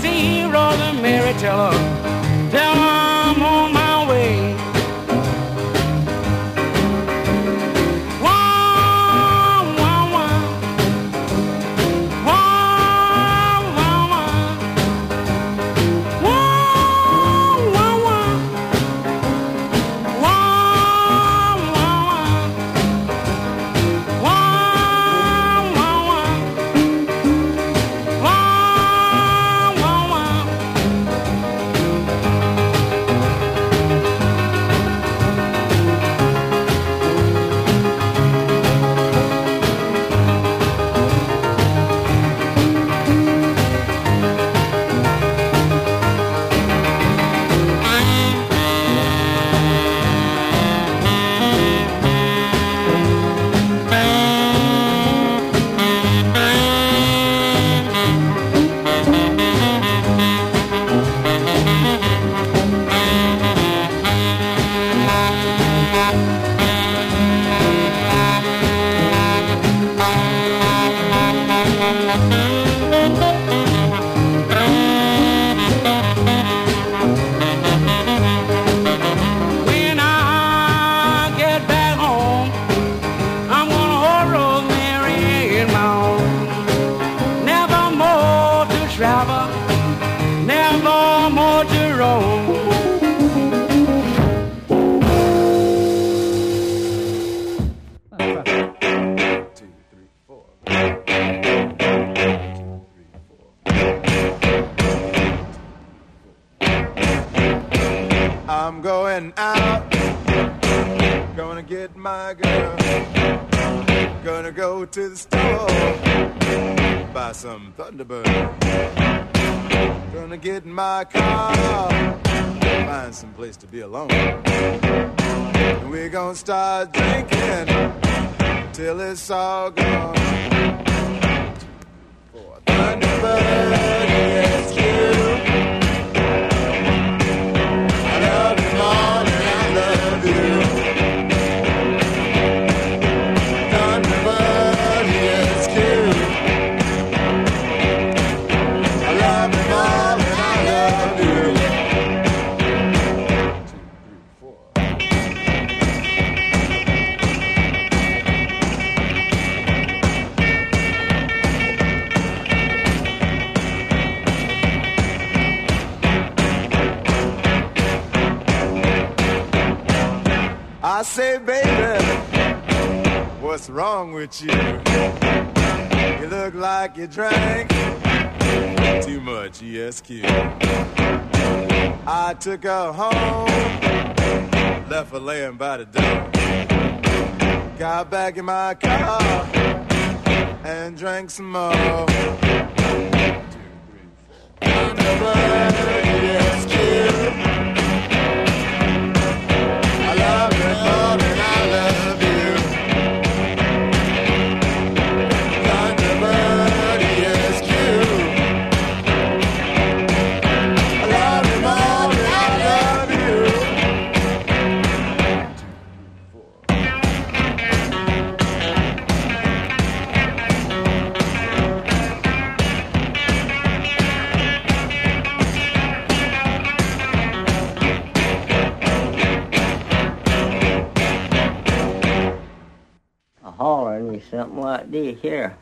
see Rosa Mary Teller. you drank too much ESQ. I took her home, left her laying by the door. Got back in my car and drank some more. Too much ESQ. I love it, love it. me something like this here.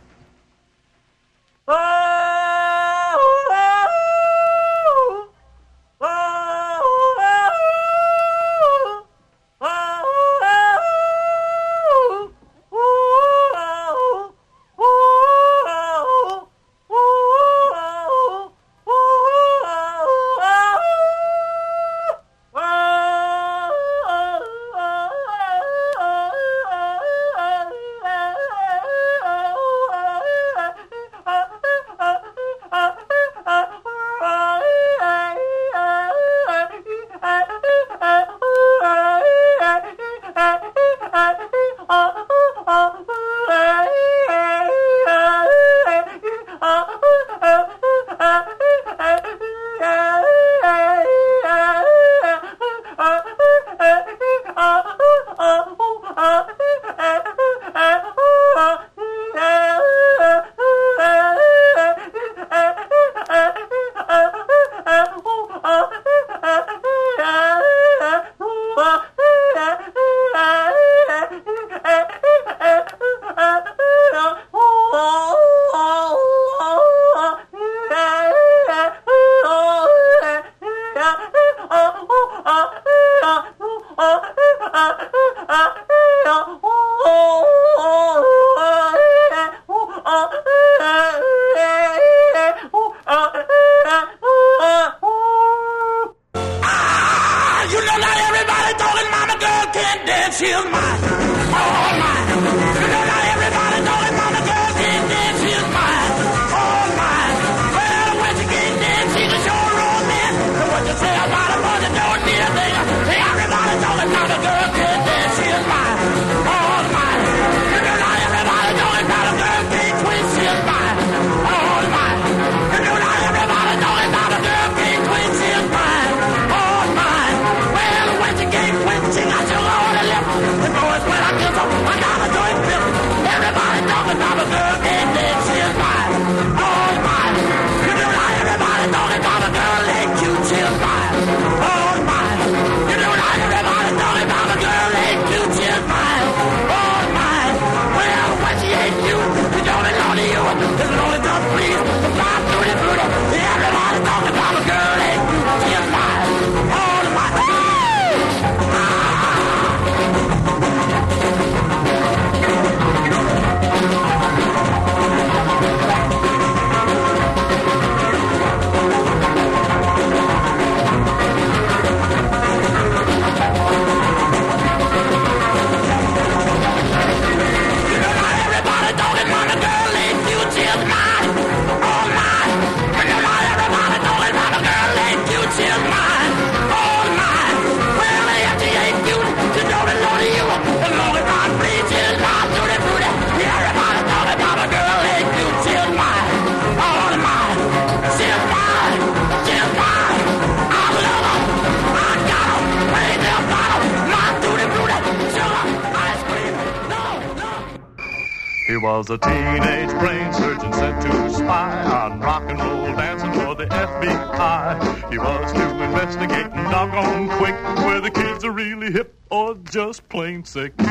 sick.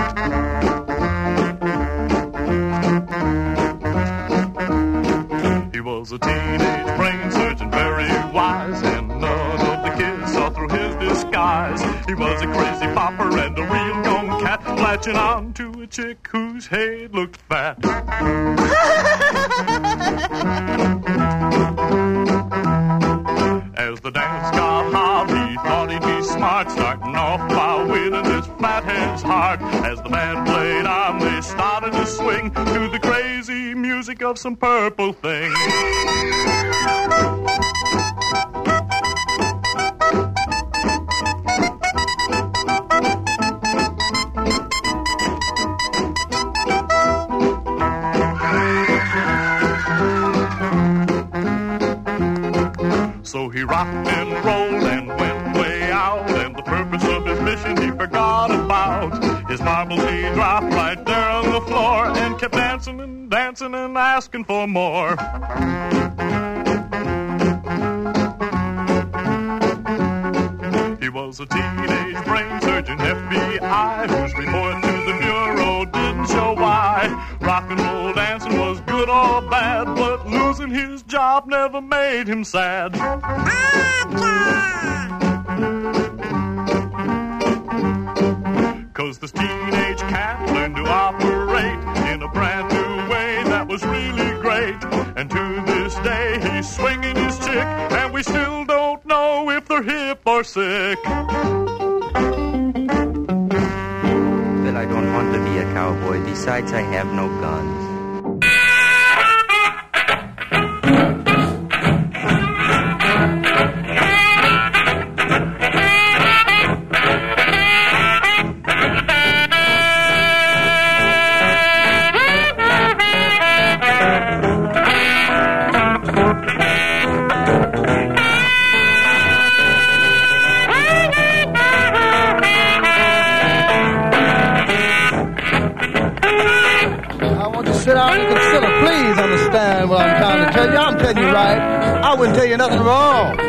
swing to the crazy music of some purple thing. So he rocked and rolled and went way out, and the purpose of his mission he forgot about. His marbles he dropped Asking for more. He was a teenage brain surgeon, FBI, whose report to the Bureau didn't show why. Rock and roll dancing was good or bad, but losing his job never made him sad. Ah, gotcha. for sick. I don't want to be a cowboy. Besides, I have no guns. nothing wrong.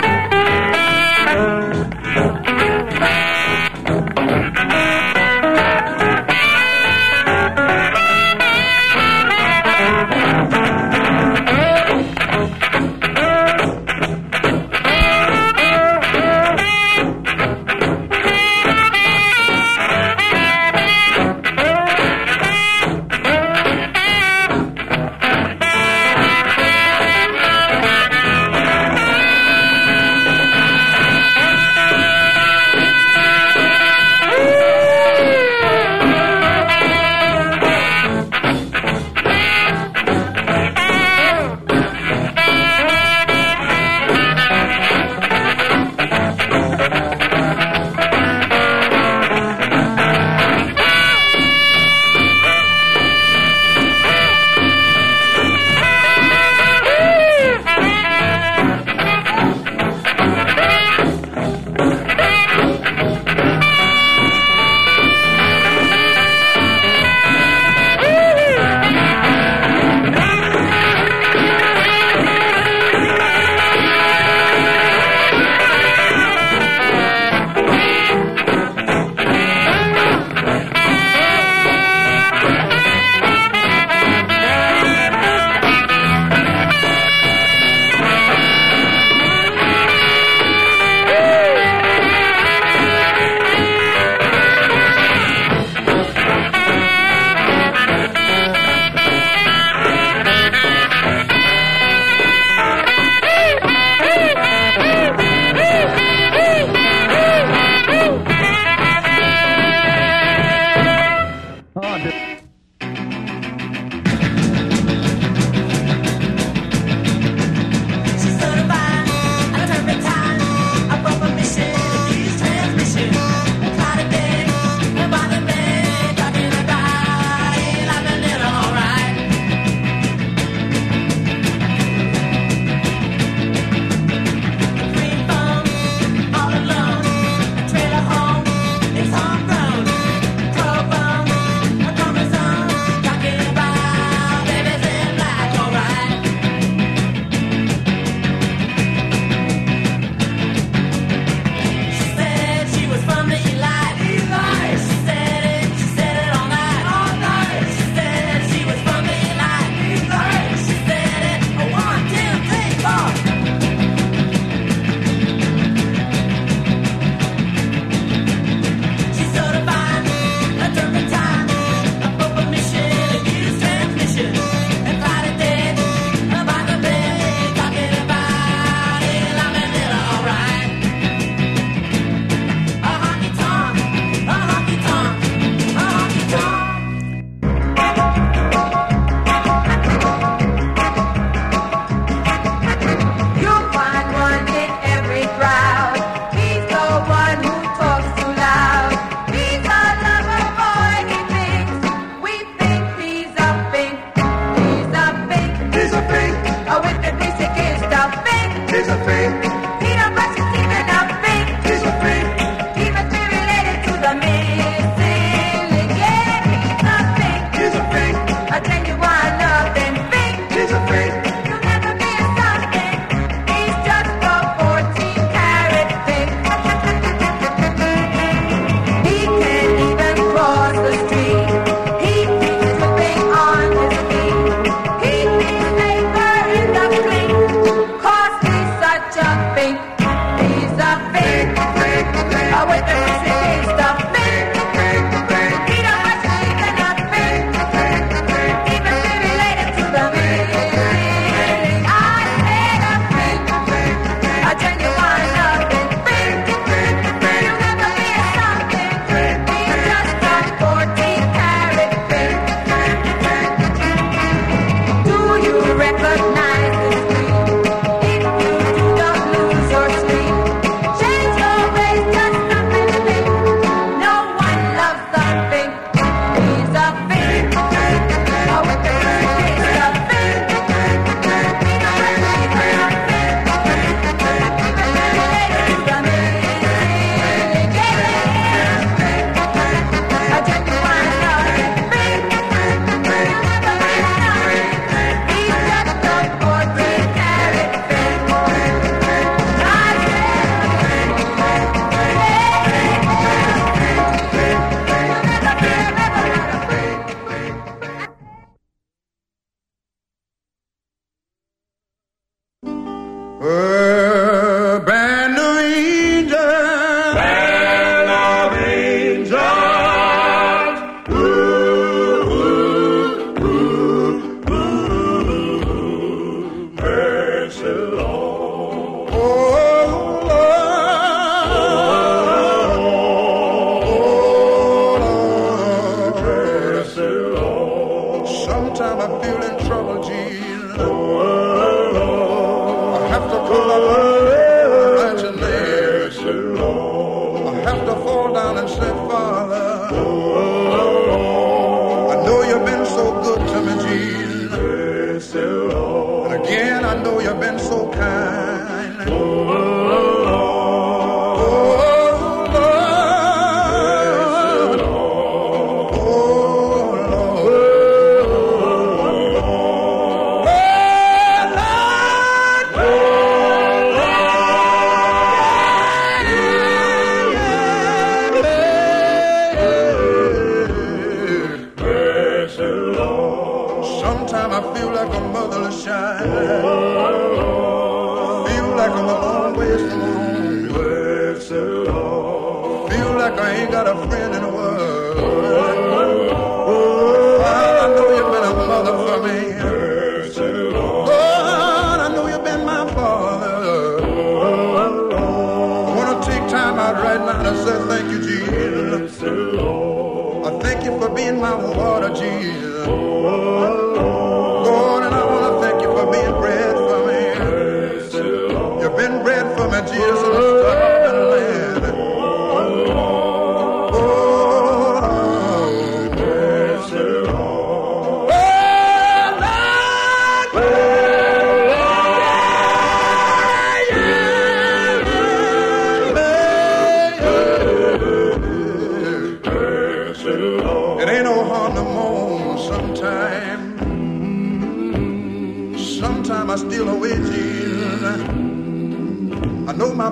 thank you for being my water, Jesus.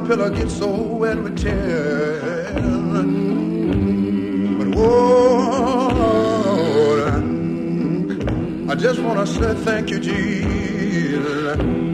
pillow gets so wet with tears, But Lord, I just want to say thank you, Jesus.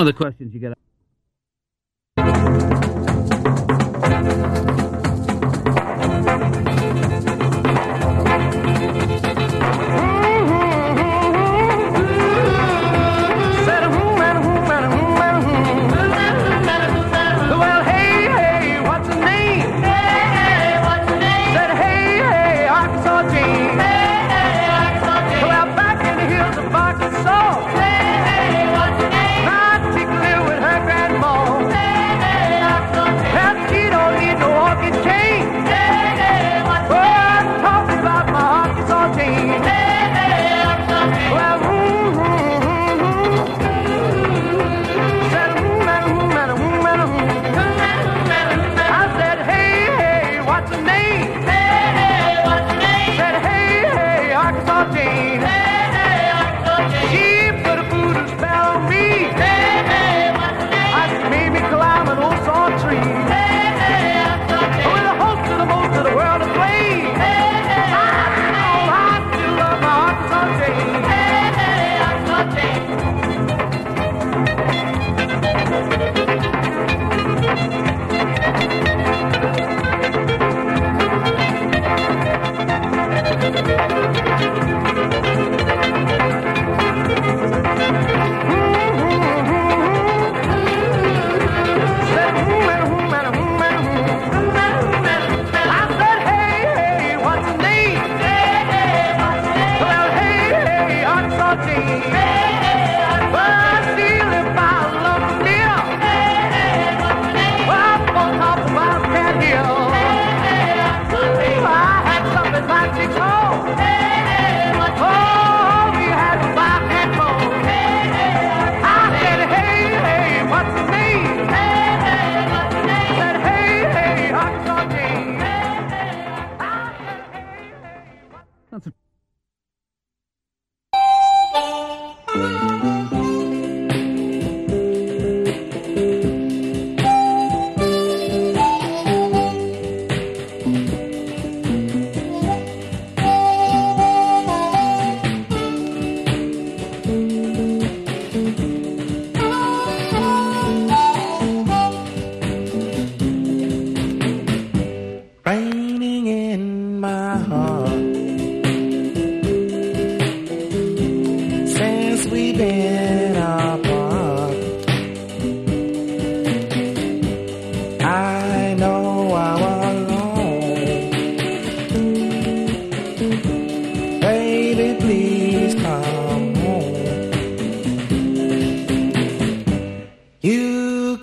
One of the questions you get.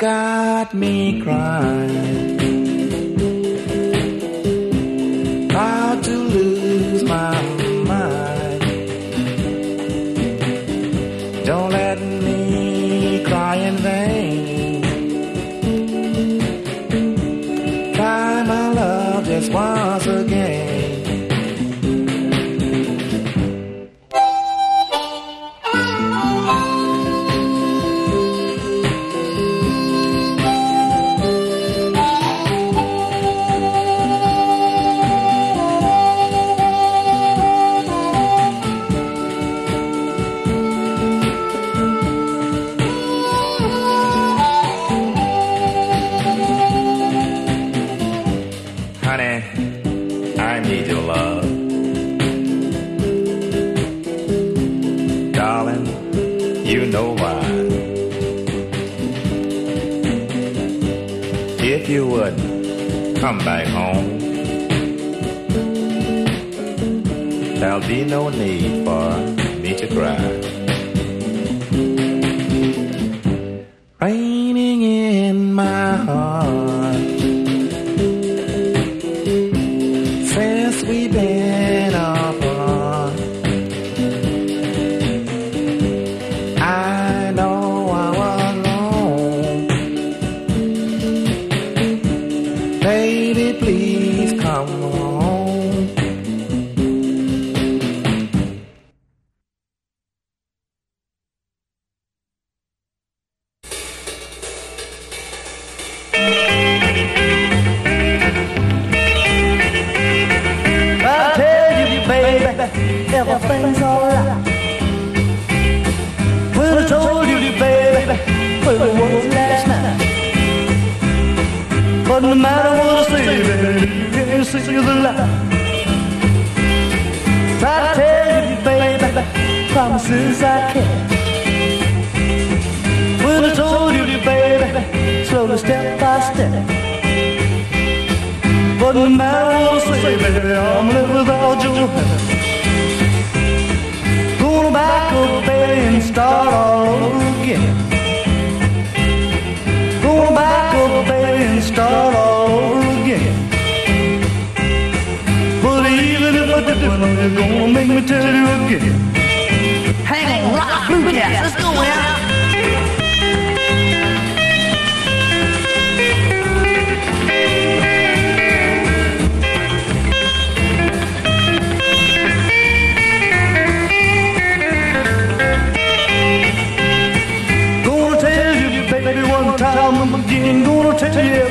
Got me crying. Come back home, there'll be no need for me to cry.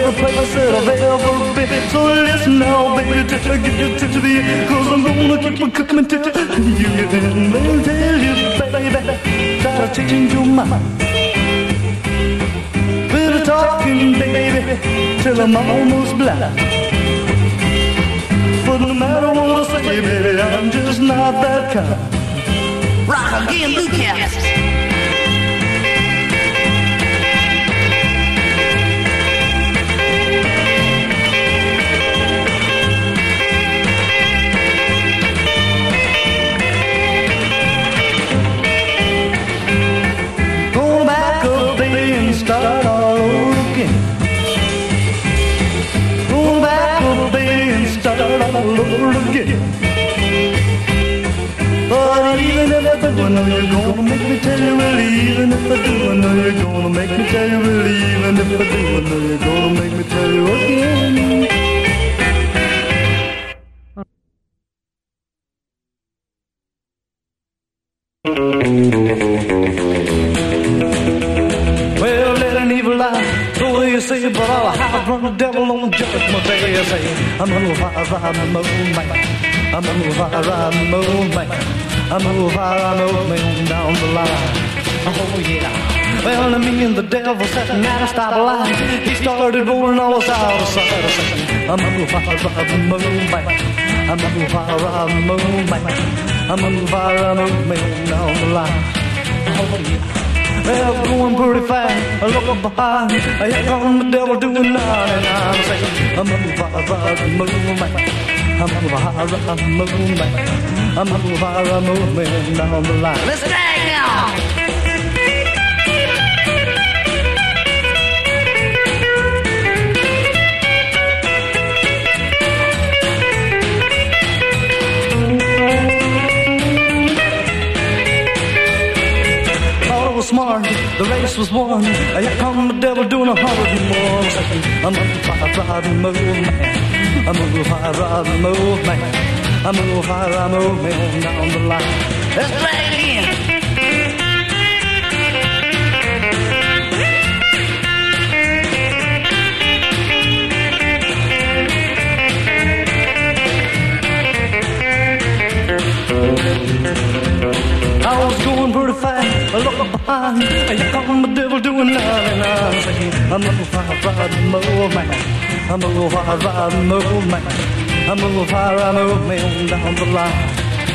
Every place that I've ever been. So listen now, baby, till I get you to the end. Cause I'm gonna keep on coming to you. And I'll tell you, baby, try to change your mind. Been talking, baby, till I'm almost blind. But no matter what I say, baby, I'm just not that kind. Rock again, Blue Cats. I know you're gonna make me tell you really. Even if I do, I know you're gonna make me tell you really. Even if I do, I know you're gonna make me tell you again. Well, let an evil the way you say but I'll hide from the devil on judgment day. You say, I'm gonna fire ride the moonlight. I'm gonna fire ride the moonlight. I'm gonna fire ride the down the line. Oh yeah. Well, me and the devil sitting at a stoplight. He started rolling all us out of sight. I say, I'm gonna fire ride the ride the moonlight. I'm gonna fire ride the moonlight down the line. Oh yeah. Well, going pretty fast, I look up behind. Here come the devil doing 99. Saying, I'm a fire, fire, movement. I'm a fire, movement. I'm a fire, movement down the line. Let's Smart, the race was won. Here come the devil doing a and more. I'm a fire, fire, movement. I'm a fire, fire, movement. I'm a fire, movement down the line. Let's play it again. I was going pretty fast, I look up behind, and here come the devil doing 99. Saying, I'm a fire, fire, movement. I'm a fire, fire, movement. I move higher, I move me on down the line.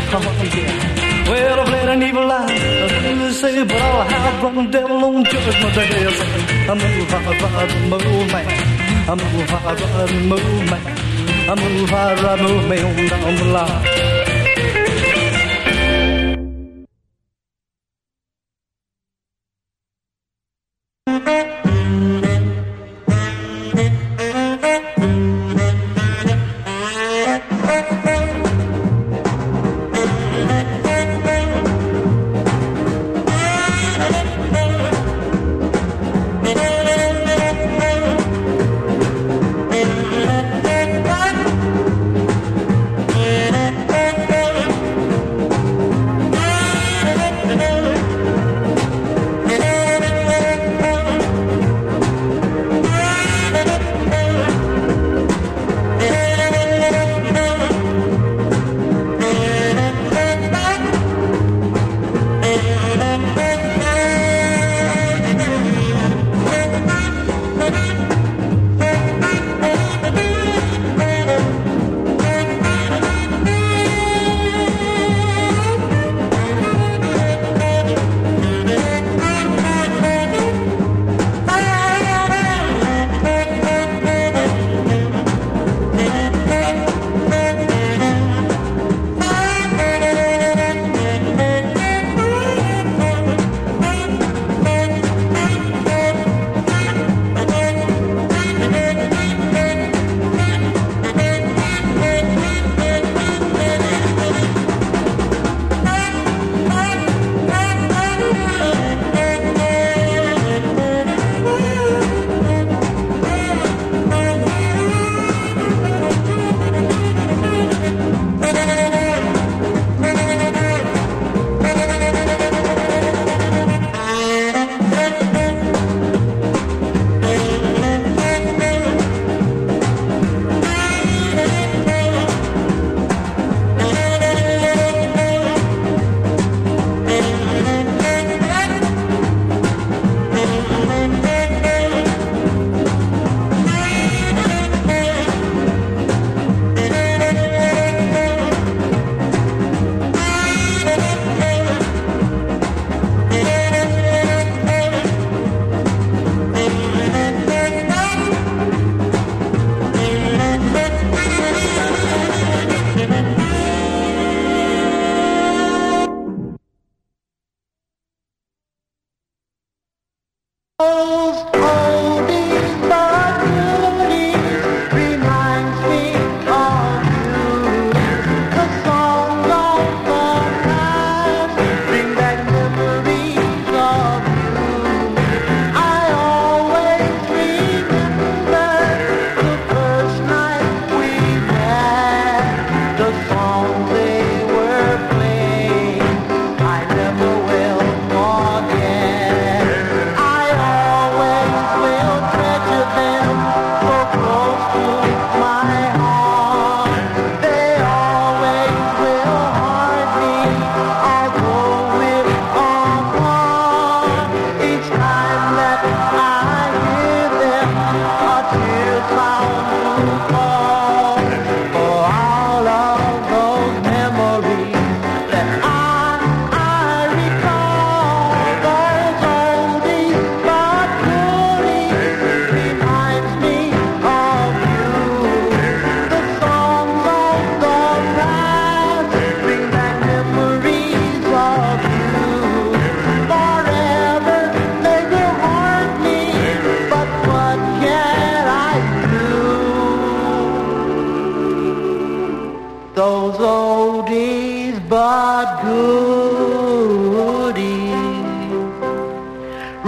Come on, yeah. Well, I've led an evil life, they say, but I'll have the devil on judgment day. I say, I move higher, I move man. I'm move higher, I move man. I move higher, I move me on down the line. Wonderful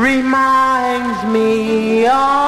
memories me our